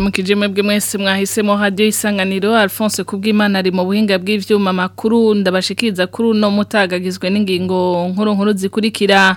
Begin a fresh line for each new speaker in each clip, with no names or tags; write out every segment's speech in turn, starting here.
mukijimu mwebwe mwese mwahisemo radio isanganiro Alphonse Kubwimana ari mu buhinga bw'ivyuma makuru ndabashikiriza kuri no mutagagizwe n'ingingo nkuru nkuru zikurikira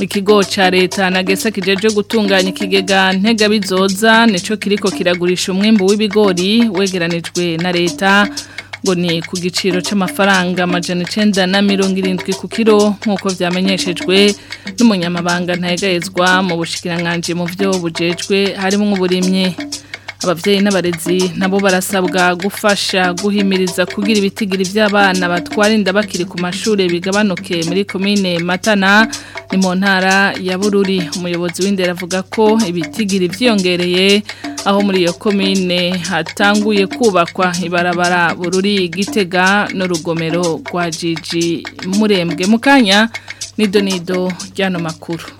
ikigo cya leta nagesa kijeje gutunganya ikigega ntega bizoza nico kiriko kiragurisha umwimbu w'ibigori wegeranijwe na leta ngo ni ku giciro cy'amafaranga amajana icyenda na mirongo irindwi ku kiro nk'uko byamenyeshejwe n'umunyamabanga ntayegayezwa mu bushikiranganji mu byo bujejwe harimo nk'uburimyi ababyeyi n'abarezi nabo barasabwa gufasha guhimiriza kugira ibitigiri by'abana batwara inda bakiri ku mashuri bigabanuke muri komine matana ni mu ntara ya bururi umuyobozi w'indera avuga ko ibitigiri byiyongereye aho muri iyo komine hatanguye kubakwa ibarabara bururi gitega n'urugomero rwa jiji murembwe mukanya kanya nido nido ry'ano makuru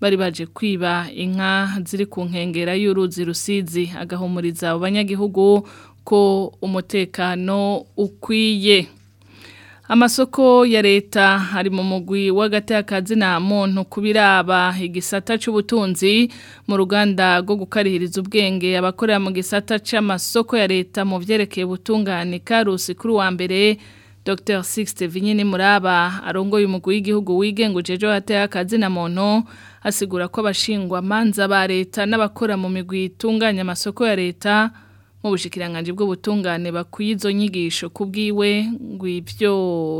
bari baje kwiba inka ziri ku nkengera y'uruzi rusizi agahumuriza abanyagihugu ko umutekano ukwiye amasoko ya leta ari mu mugwi w’agati nta muntu kubiraba igisata cy'ubutunzi mu ruganda rwo gukarihiriza ubwenge abakorera mu gisata cy'amasoko ya leta mu byerekeye ubutungane karusi kuri wa mbere Dr Sixte Vinyini Muraba uyu umugwi w'igihugu wigenga ujejo hatekazi na muntu asigura ko abashingwa manza ba leta n'abakora mu migwi itunganya amasoko ya leta nk'ubushikiranganji bw'ubutungane bakwiye izo nyigisho kubwiwe ngo ivyo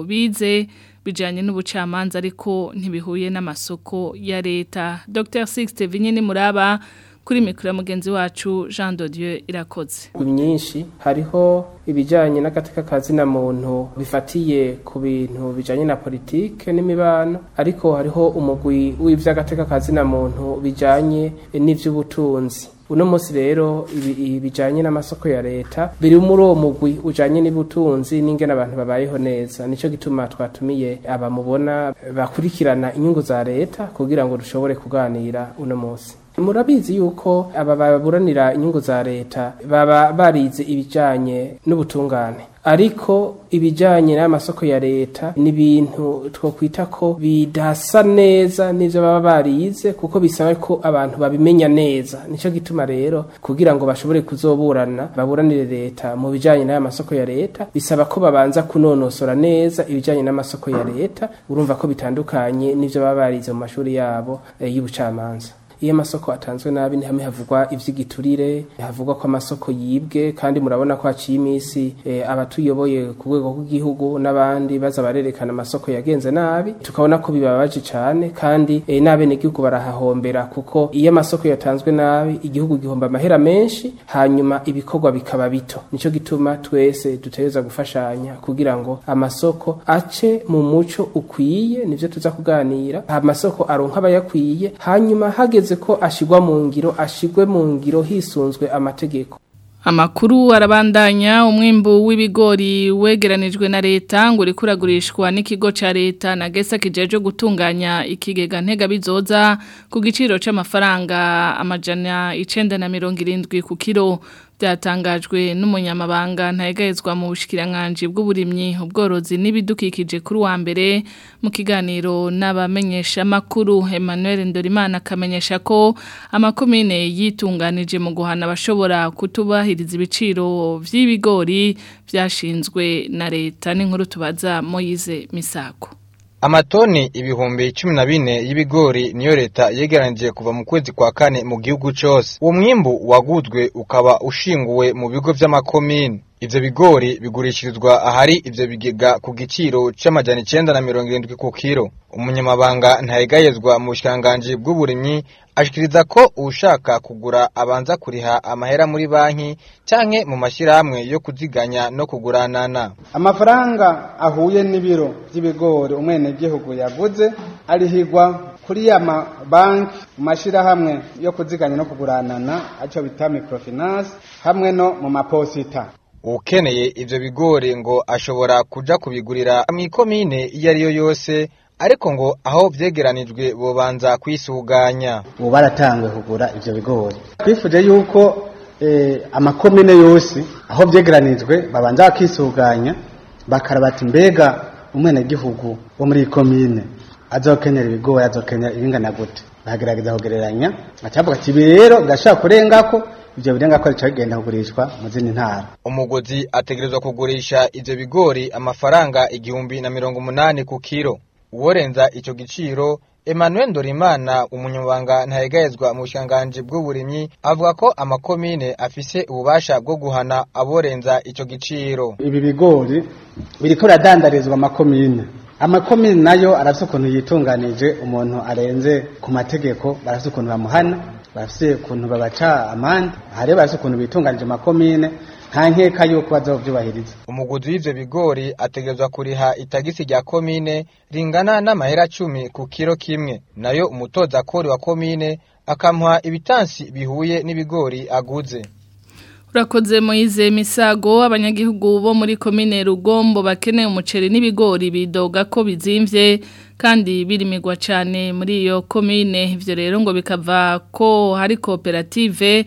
bize bijanye n'ubucamanza ariko ntibihuye n'amasoko ya leta Dr Sixte Vinyeni Muraba kuri mikoro mugenzi wacu Jean Dodieu irakoze
nyinshi hariho ibijyanye n'agateka ka zina muntu bifatiye ku bintu bijyanye na politike n'imibano ariko hariho umugwi w'iby'agateka ka na muntu bijyanye n'iby'ubutunzi uno munsi rero ibijyanye n'amasoko ya leta biri muri uwo mugwi ujyanye n'ubutunzi n'ingene abantu babayeho neza nicyo gituma twatumiye abamubona bakurikirana inyungu za leta kugira ngo dushobore kuganira uno munsi murabizi yuko aba baburanira inyungu za leta baba barize ibijyanye n'ubutungane ariko ibijyanye n'amasoko ya leta n’ibintu twokwita ko bidasa neza n'ibyo baba barize kuko bisaba ko abantu babimenya neza nicyo gituma rero kugira ngo bashobore kuzoburana baburanire leta mu bijyanye n'aya masoko ya leta bisaba ko babanza kunonosora neza ibijyanye n'amasoko ya leta urumva ko bitandukanye n'ibyo baba barize mu mashuri yabo eh, y'ubucamanza iyo amasoko atanzwe nabi ni havugwa ivy'igiturire havugwa ko amasoko yibwe kandi murabona ko haciye iminsi eh, abatuyoboye ku rwego rw'igihugu n'abandi baza barerekana amasoko yagenze nabi tukabona ko bibabaje cyane kandi e, n'abenegihugu barahahombera kuko iyo amasoko yatanzwe nabi igihugu gihomba amahera menshi hanyuma ibikorwa bikaba bito nico gituma twese dutegereza gufashanya kugira ngo amasoko ace mu muco ukwiye nivyo tuza kuganira amasoko aronka abayakwiye hanyuma hageze uretse ko ashyirwa mu ngiro ashyirwe mu ngiro hisunzwe amategeko
Amakuru arabandanya umwimbu w'ibigori wegeranijwe na leta ngo rikuragurishwa n'ikigo cya leta na gesa kijeje gutunganya ikigega ntega bizoza ku giciro c'amafaranga amajana irindwi ku kilo byatangajwe n'umunyamabanga ntayegayezwa mu bushikiranganje bw'uburimyi ubworozi n'ibidukikije kuri wa mbere mu kiganiro n'abamenyesha makuru Emmanuel Ndorimana akamenyesha ko amakomine yitunganije mu guhana abashobora kutubahiriza ibiciro by'ibigori byashinzwe na leta n'inkuru tubaza Moyize Misako
amatoni ibihumbi cumi na bine y'ibigori niyo leta yegeranije kuva mu kwezi kwa kane mu gihugu cyose uwo mwimbu waguzwe ukaba ushinguwe mu bigo by'amakomini ibyo bigori bigurishirizwa ahari ibyo bigega ku giciro cy'amajyana icyenda na mirongo irindwi ku kiro umunyamabanga ntayegayezwa mu bushikiranganji bw'uburimyi ashikiriza ko ushaka kugura abanza kuriha amahera muri banki cyangwa mu mashyirahamwe yo kuziganya no kuguranana
amafaranga ahuye n'ibiro by'ibigori umwenegihugu yaguze arihigwa kuri ya mabanki mu mashyirahamwe yo kuziganya no kuguranana aco bita microfinance hamwe no mu maposita
ukeneye ibyo bigori ngo ashobora kuja kubigurira mw'ikomine iyo ari yo yose ariko ngo aho byegeranijwe bubanza kwisuganya
ubu baratangwe kugura ibyo bigori twifuje yuko eh, amakomine yose aho byegeranijwe babanza bakisuganya bakarabata mbega umwenegihugu wo muri iyi komine azokenera ibigori azokenera ibingana gute bagerageza kugereranya bacavuga ati rero birashobora kurengako ibyo birenga ko bigenda kugurishwa mu zindi ntara
umuguzi ategerezwa kugurisha ibyo bigori amafaranga igihumbi na mirongo umunani ku kiro uworenza icyo giciro Emmanuel Ndorimana umunyamabanga ntayegayezwa mu bushikiranganji bw'uburimyi avuga ko amakomine afise ububasha bwo guhana aborenza icyo giciro
ibi bigori biriko biradandarizwa amakomine amakomine nayo arafise ukuntu yitunganije umuntu arenze ku mategeko barafise ukuntu bamuhana barafise ukuntu babaca amande hariho barafise ukuntu bitunganije amakomine nta nkeka y'uko bazobyubahiriza
umuguzi w'ivyo bigori ategerezwa kuriha itagisi rya komine ringana n'amahera cumi ku kiro kimwe nayo umutoza kori wa komine akamuha ibitansi bihuye n'ibigori aguze
Urakoze Moize Misago abanyagihugu bo muri komine Rugombo bakeneye umuceri n'ibigori bidoga ko bizimvye kandi birimigwa cyane muri iyo komine ibyo rero ngo bikava ko hari koperative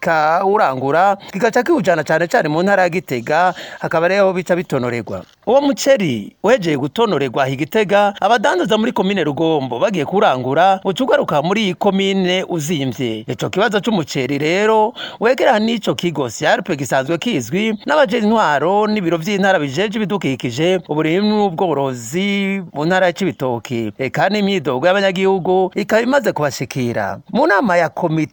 kawurangura kigaca kiwujyana cyane cyane mu
ntara ya Gitega hakaba ariho bica bitonorerwa uwo muceri wejeye gutonorerwa Gitega abadandaza muri komine Rugombo bagiye kurangura ucugaruka muri iyi komine uzimbye icyo kibazo cy'umuceri rero wegerana n'ico kigo siarpe gisanzwe kizwi n'abaje intwaro n'ibiro by'intara bijeje ibidukikije uburimyi n'ubworozi mu ntara ya Cibitoki eka n'imyidogo y'abanyagihugu ikaba imaze kubashikira mu nama ya komite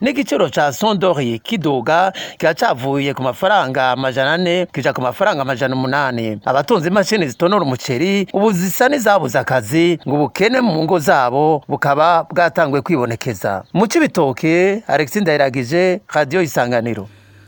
n'igiciro cya sondori kiduga kiba cyavuye ku mafaranga amajana ane kija ku mafaranga amajana umunani abatunze imashini zitonora umuceri ubuzi zisa n'izabuze akazi ngo ubukene mu ngo zabo bukaba bwatanguye kwibonekeza mu Cibitoke Alexis Ndayiragije radiyo isanganiro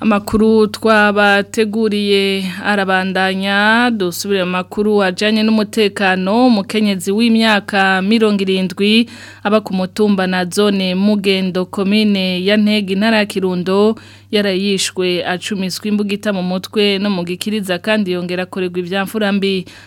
amakuru twabateguriye arabandanya dusubire amakuru ajyanye n'umutekano umukenyezi w'imyaka mirongo irindwi aba ku mutumba na zone mugendo komine ya ntege intara kirundo yarayishwe acumiswe imbugita mu mutwe no mu gikiriza kandi yongera akorerwa ibyamfura mbi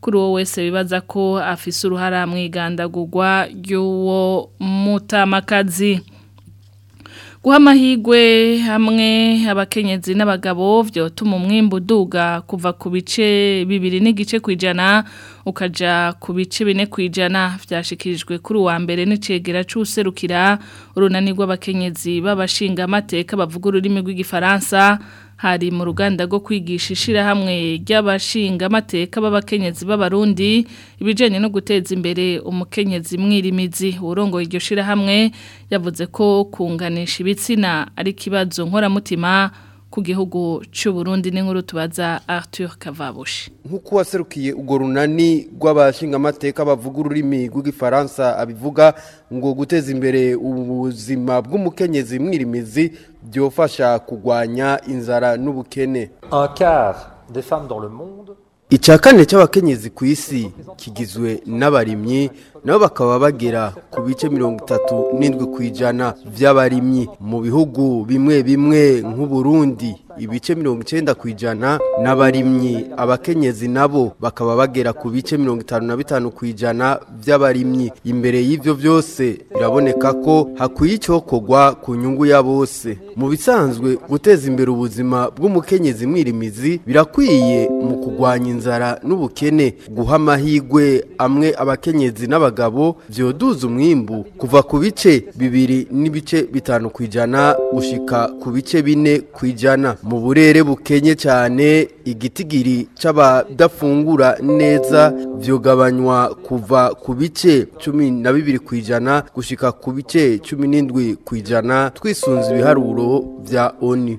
kuri uwo wese bibaza ko afise uruhara mu igandagurwa ry'uwo mutamakazi guha amahirwe hamwe abakenyezi n'abagabo byotuma umwimbu uduga kuva ku bice bibiri n'igice ku ijana ukaja ku bice bine ku ijana byashikirijwe kuri uwa mbere n'icegera c'userukira urunani rw'abakenyezi b'abashinga amateka bavuga ururimi rw'igifaransa hari mu ruganda rwo kwigisha ishyirahamwe ry'abashingamateka b'abakenyezi b'abarundi ibijyanye no guteza imbere umukenyezi mwirimizi urongoye iryo shyirahamwe yavuze ko kunganisha ibitsina ari ikibazo nkoramutima ku gihugu cy'u Burundi n'inkuru tubaza Arthur Kavabushi
nk'uko waserukiye ugo runani rw'abashinga amateka bavuga ururimi rw'igifaransa abivuga ngo guteza imbere ubuzima bw'umukenyezi mwirimizi byofasha kugwanya inzara n'ubukene icya kane cy'abakenyezi ku isi kigizwe n'abarimyi nabo bakaba bagera ku bice mirongo itatu n'indwi ku ijana by'abarimyi mu bihugu bimwe bimwe nk'uburundi ibice mirongo icyenda ku ijana n'abarimyi abakenyezi nabo bakaba bagera ku bice mirongo itanu na bitanu ku ijana by'abarimyi imbere y'ibyo byose biraboneka ko hakwiye icyokorwa ku nyungu ya bose mu bisanzwe guteza imbere ubuzima bw'umukenyezi mwirimizi birakwiye mu kurwanya inzara n'ubukene guha amahirwe amwe abakenyezi n'abagabo b'abagabo byoduza umwimbu kuva ku bice bibiri n'ibice bitanu ku ijana gushyika ku bice bine ku ijana mu burere bukenye cyane igitigiri cy'abadafungura neza byugabanywa kuva ku bice cumi na bibiri ku ijana gushyika ku bice cumi n'indwi ku ijana twisunze ibiharuro bya oni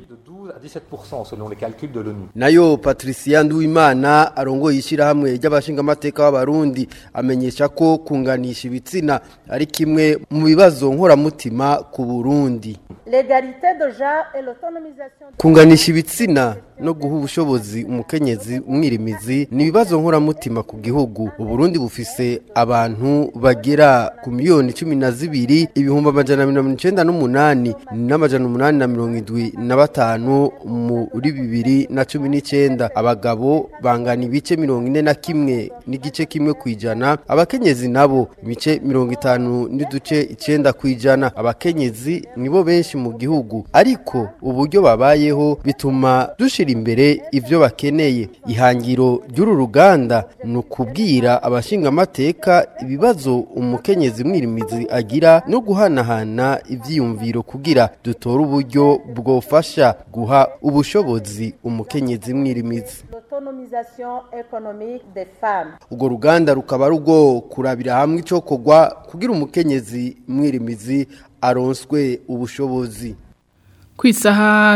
17% selon les calculs de l'ONU.
Nayo Patricia Nduimana arongoye ishyirahamwe ry'abashingamateka w’Abarundi amenyesha ko kunganisha ibitsina ari kimwe mu bibazo nkoramutima ku Burundi.
L'égalité de genre et l'autonomisation
kunganisha ibitsina no guha ubushobozi umukenyezi umwirimizi ni ibibazo nkoramutima ku gihugu uburundi bufise abantu bagera ku miliyoni cumi na zibiri ibihumbi amajana mirongo icyenda n'umunani n'amajana umunani na mirongo indwi na batanu muri bibiri na cumi n'icyenda abagabo bangana ibice mirongo ine na kimwe n'igice kimwe ku ijana abakenyezi nabo ibice mirongo itanu n'uduce icyenda ku ijana abakenyezi nibo benshi mu gihugu ariko uburyo babayeho bituma dushira gushyira imbere ibyo bakeneye ihangiro ry'uru ruganda ni ukubwira abashingamateka ibibazo umukenyezi mwirimizi agira no guhanahana ibyiyumviro kugira dutore uburyo bwofasha guha ubushobozi umukenyezi mwirimizi urwo ruganda rukaba rugo kurabira hamwe icyo kugwa kugira umukenyezi mwirimizi aronswe ubushobozi
ku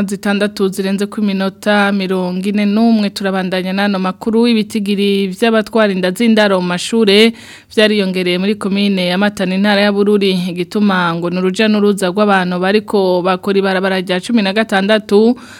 zitandatu zirenze ku minota mirongo ine n'umwe turabandanya n'ano makuru ibitigiri by'abatwara inda z'indaro mu mashuri byariyongereye muri komine ya matana intara ya bururi igituma ngo ni n'uruza rw'abantu bariko bakora ibarabara rya cumi na gatandatu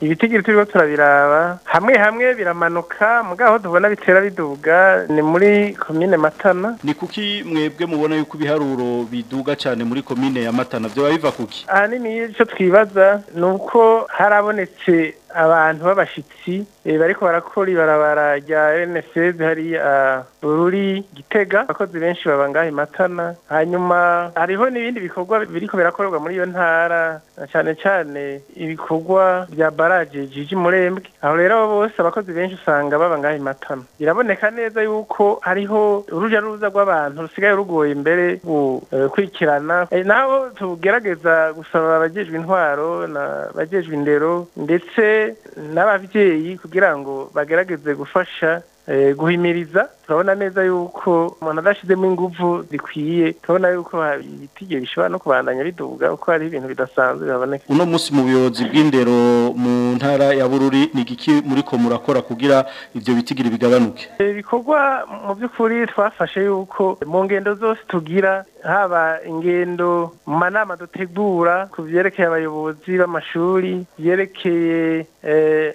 ibitigiri
turiho turabiraba hamwe hamwe biramanuka mugaho tubona bitera biduga ni muri komine matana
ni kuki mwebwe mubona yuko ibiharuro biduga cyane muri komine ya matana byaba biva kuki
ahanini icyo twibaza ni uko harabonetse
abantu b'abashyitsi eh, bariko barakora ibarabara rya NSS hariya eh, ruri Gitega abakozi benshi baba ngaha Matana hanyuma hariho n'ibindi bikorwa biriko birakorerwa muri iyo ntara cyane cyane ibikorwa bya baraje Jiji Murembwe aho rero bose abakozi benshi usanga baba ngaha Matana biraboneka neza yuko hariho uruja n'uruza rw'abantu rusigaye rugoye imbere eh, gukurikirana e, tugerageza gusaba abajejwe intwaro na bajejwe indero ndetse n'ababyeyi kugira ngo bagerageze gufasha Eh, guhimiriza turabona neza yuko umuntu adashyizemo ingufu zikwiye turabona yuko ibitigere bishobora no kubandanya biduga uko hari ibintu bidasanzwe bihaboneka
uno munsi mu buyobozi bw'indero mu ntara ya bururi ni igiki muri ko murakora kugira ibyo bitigire bigabanuke
ibikorwa eh, mu by'ukuri twafashe yuko mu ngendo zose tugira haba ingendo mu manama dutegura ku byerekeye abayobozi b'amashuri byerekeye eh,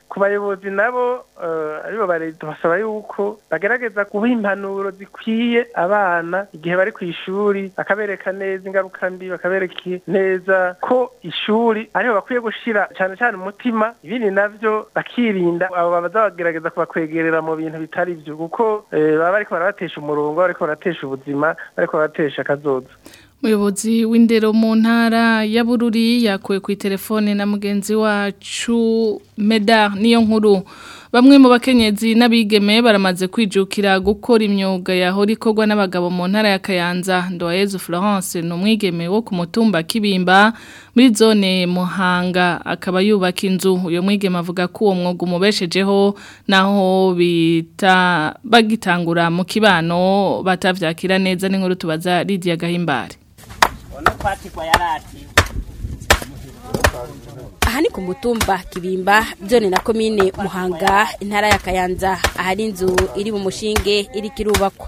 ku bayobozi nabo eh, aribo barezi tubasaba yuko bagerageza kuba impanuro zikwiye abana igihe bari ku ishuri akabereka neza ingaruka mbi bakabereka neza ko ishuri ariho bakwiye gushyira cyane cyane umutima ibindi nabyo bakirinda abo bazagerageza kubakwegerera mu bintu bitari byo kuko eh, baba bariko barabatesha umurongo bariko baratesha ubuzima bariko baratesha akazoza
umuyobozi w'indero mu ntara ya bururi yakuwe ku itelefone na mugenzi wacu meda niyo nkuru Bamwe mu bakenyezi n'abigeme baramaze kwijukira gukora imyuga yahora ikogwa n'abagabo mu ntara ya Kayanza Ndoyezu Florence ni umwigeme wo kumutumba Kibimba muri zone Muhanga akaba yubaka inzu uyo mwigeme avuga ko uwo mwuga umubeshejeho naho bita bagitangura mu kibano batavyakira neza n'inkuru tubaza Lydia Gahimbare Ono kwatikwa yarati
aha ni ku mutumba kibimba byone na komine muhanga intara ya kayanza ahari inzu iri mu mushinge iri kirubakwa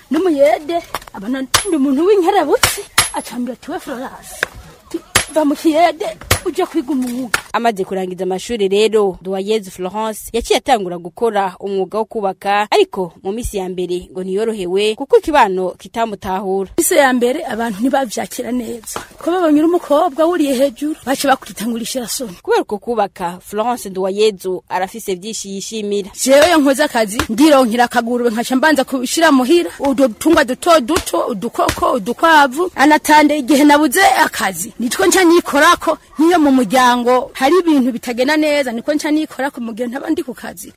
n'umuyede abana n'umuntu w'inkerabutsi acambira tuwe florasi va ujya kwiga umwuga
amaze kurangiza amashuri rero Duwayeze Florence yaciye atangura gukora umwuga wo kubaka ariko mu minsi ya mbere ngo ntiyorohewe kuko ikibano kitamutahura
minsi ya mbere abantu ntibabyakira neza ko babonye umukobwa wuriye hejuru bace bakurita ngo urishira soni
kubera uko kubaka Florence Duwayeze arafise byinshi yishimira
jewe yo nkoze akazi ndironkira akaguru nkaca mbanza kushira muhira udo duto duto udukoko udukwavu anatande igihe nabuze akazi nitwo nca nca nikora ko nk'iyo mu muryango hari ibintu bitagenda neza niko nca nikora ko mu gihe ku kazi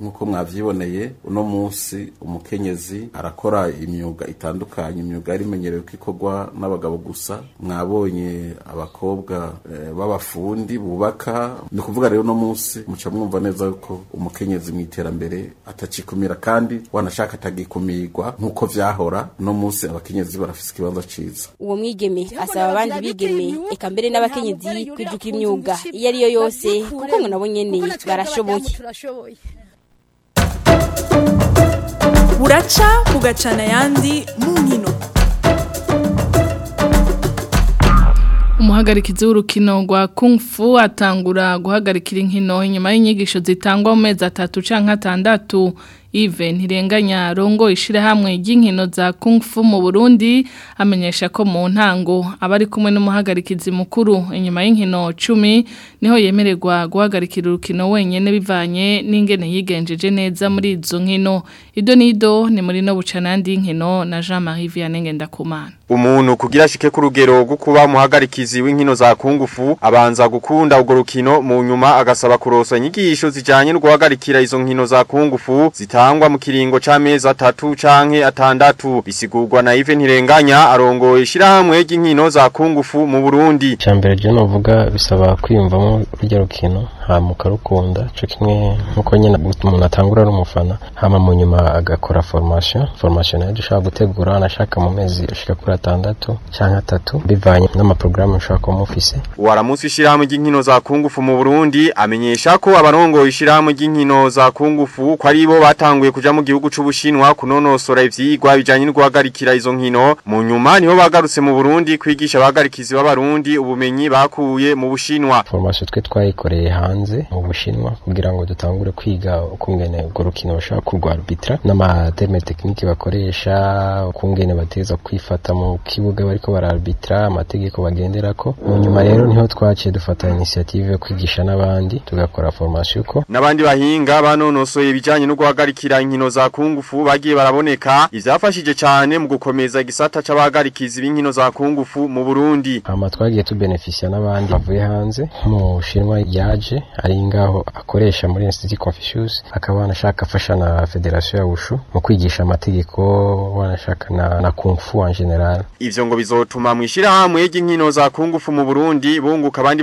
nk'uko mwabyiboneye uno munsi umukenyezi arakora imyuga itandukanye imyuga yari ko ikorwa n'abagabo gusa mwabonye abakobwa eh, b'abafundi bubaka ni ukuvuga rero uno munsi muca mwumva neza ko umukenyezi mu iterambere atacikumira kandi wanashaka atagikumirwa nk'uko byahora uno munsi abakenyezi barafise ikibanza cyiza
uwo mwigeme asaba abandi bigeme eka mbere n'abakenyezi kwijukira imyuga iyo ariyo yose kuko ngo nabo nyene barashoboye
buraca bugacana ayandi mu nkino
umuhagarikizi w'urukino rwa kung fu atangura guhagarikira inkino inyuma y'inyigisho zitangwa mu mezi atatu cyangwa atandatu Yves Ntirenganya rongo ishirahamwe ry'inkino za Kung Fu mu Burundi amenyesha ko mu ntango abari kumwe n'umuhagarikizi mukuru inyuma y'inkino 10 niho yemererwa guhagarikira urukino wenyene bivanye n'ingene yigenjeje neza muri izo nkino ido nido ni muri no bucanandi inkino na Jean-Marie Vianney ndakumana
umuntu kugira shike ku rugero rwo kuba muhagarikizi w'inkino za kungufu abanza gukunda urwo rukino mu nyuma agasaba kurosa inyigisho zijanye no guhagarikira izo nkino za kungufu zita karangwa mu kiringo c'amezi atatu canke atandatu bisigurwa na Ive Ntirenganya arongoye ishirahamwe ry'inkino za kungufu mu Burundi.
Cambere je vuga bisaba kwiyumvamo kugera ukino hama ukarukunda co kimwe nk'uko nyine umuntu atangura ari umufana hama mu nyuma agakora formation formation nayo dushobora gutegura anashaka mu mezi ashika kuri atandatu cyangwa atatu bivanye n'amaporogaramu ushobora kuba mufise
waramunsi ishirahamwe ry'inkino za kungufu mu Burundi amenyesha ko abarongoye ishirahamwe ry'inkino za kungufu ko ari bo batanguye kujya mu gihugu cy’Ubushinwa kunonosora ivyigwa bijyanye no guhagarikira izo nkino mu nyuma niho bagarutse mu Burundi kwigisha abahagarikizi b'abarundi ubumenyi bakuye mu bushinwa
formation twe twayikoreye hanze hanze mu Bushinwa kugira ngo dutangure kwiga ukungene urwo rukino bashobora kurwa arbitra n'amaterme tekinike bakoresha ukungene bateza kwifata mu kibuga bariko bararbitra amategeko bagendera ko nyuma rero niho twaciye dufata initiative yo kwigisha n'abandi tugakora formation uko
n'abandi bahinga banonosoye ibijyanye no guhagarikira inkino za kungufu bagiye baraboneka ivyafashije cyane mu gukomeza igisata c'abahagarikizi b'inkino za kungufu mu Burundi
ama twagiye tubenefisia n'abandi bavuye hanze mu Bushinwa yaje ari ngaho akoresha muri Institut Confucius akaba wanashaka afasha na Federation ya Wushu mu kwigisha amategeko wanashaka na, na Kung Fu en general
ivyo ngo bizotuma mwishira hamwe y'inkino za kungufu mu Burundi bunguka abandi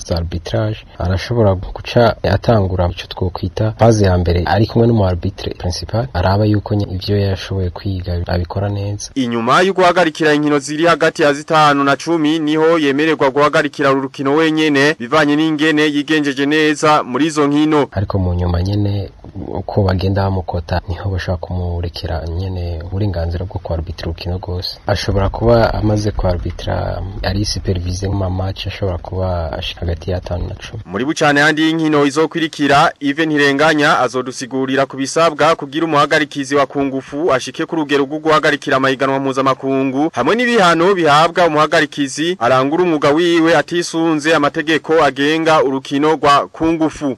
za arbitrage arashobora guca atangura icyo twokwita paze ya mbere ari kumwe n'umuharbitire principal araba yuko ibyo yashoboye kwiga abikora neza
inyuma yo guhagarikira inkino ziri hagati ya zitanu na cumi niho yemererwa guhagarikira urukino wenyine bivanye n'inge ingene yigenjeje neza muri izo nkino
ariko mu nyuma nyine uko bagenda bamukota niho bashobora kumurekera nyene uburenganzira bwo kwarbitira urukino rwose ashobora kuba amaze kwarbitira ari supervise mu ashobora kuba ashika hagati ya 5 na 10
muri bucane handi y'inkino izokwirikira even hirenganya azodusigurira kubisabwa kugira umuhagarikizi wa kungufu ashike ku rugero rwo guhagarikira amahiganwa mpuzamakungu hamwe n'ibihano bihabwa umuhagarikizi arangura umwuga wiwe atisunze amategeko agenga urukino rwa kungufu